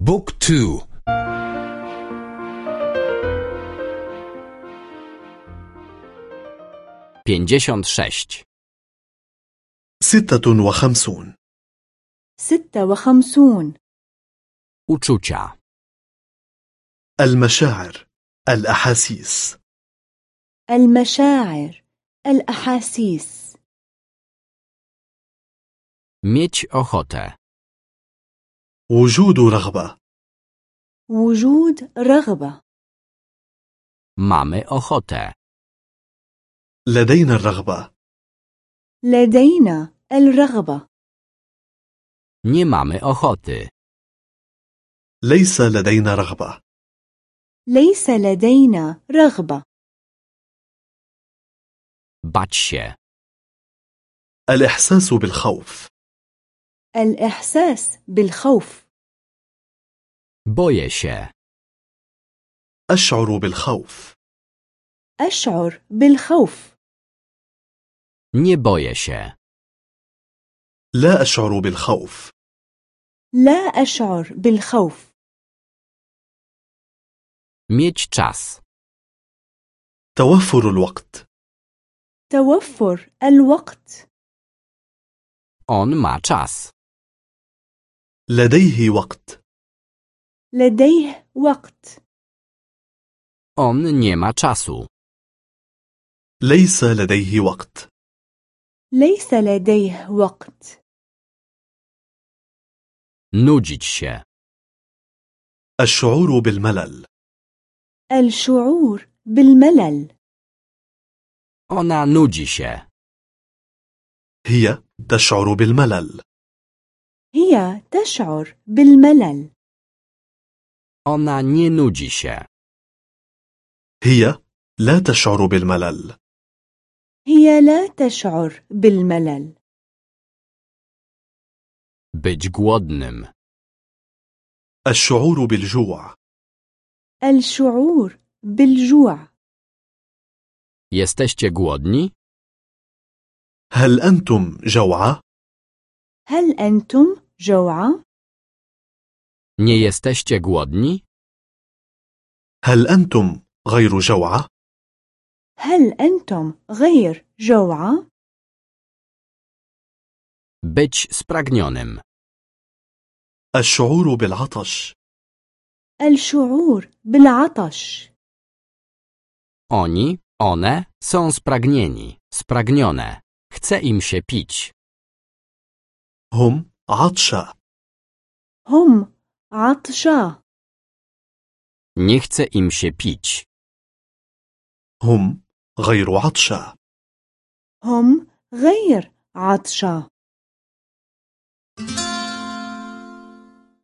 بوك تو. Pięćdziesiąt sześć, ستة وخمسون. ستة وخمسون. Uczucia, المشاعر الأحاسيس. المشاعر الأحاسيس. Mieć ochotę, وجود رغبة. وجود رغبة. Mamy ochotę, لدينا الرغبة. لدينا الرغبة. Nie mamy ochoty, ليس لدينا رغبة. ليس لدينا رغبة. Bać się, الإحساس بالخوف. الإحساس بالخوف. Boję się, أشعر بالخوف. أشعر بالخوف. Nie boję się, لا أشعر بالخوف. لا أشعر بالخوف. Mieć czas, توفر الوقت. توفر الوقت. On ma czas, لديه وقت. لديه وقت. On nie ma czasu, ليس لديه وقت. ليس لديه وقت. Nudzić się, الشعور بالملل. الشعور بالملل. Ona nudzi się, هي تشعر بالملل. هي تشعر بالملل. Ona nie nudzi się, هي لا تشعر بالملل هي لا تشعر بالملل być głodnym, الشعور بالجوع الشعور بالجوع jesteście głodni? هل أنتم جوعى؟ هل أنتم جوعى؟ Nie jesteście głodni? هل أنتم غير جوعى؟ هل أنتم غير جوعى؟ Być spragnionym, الشعور بالعطش الشعور بالعطش oni, one są spragnieni, spragnione, chce im się pić. هم عطشى هم عطشى Nie chce im się pić. هم غير عطشى هم غير عطشى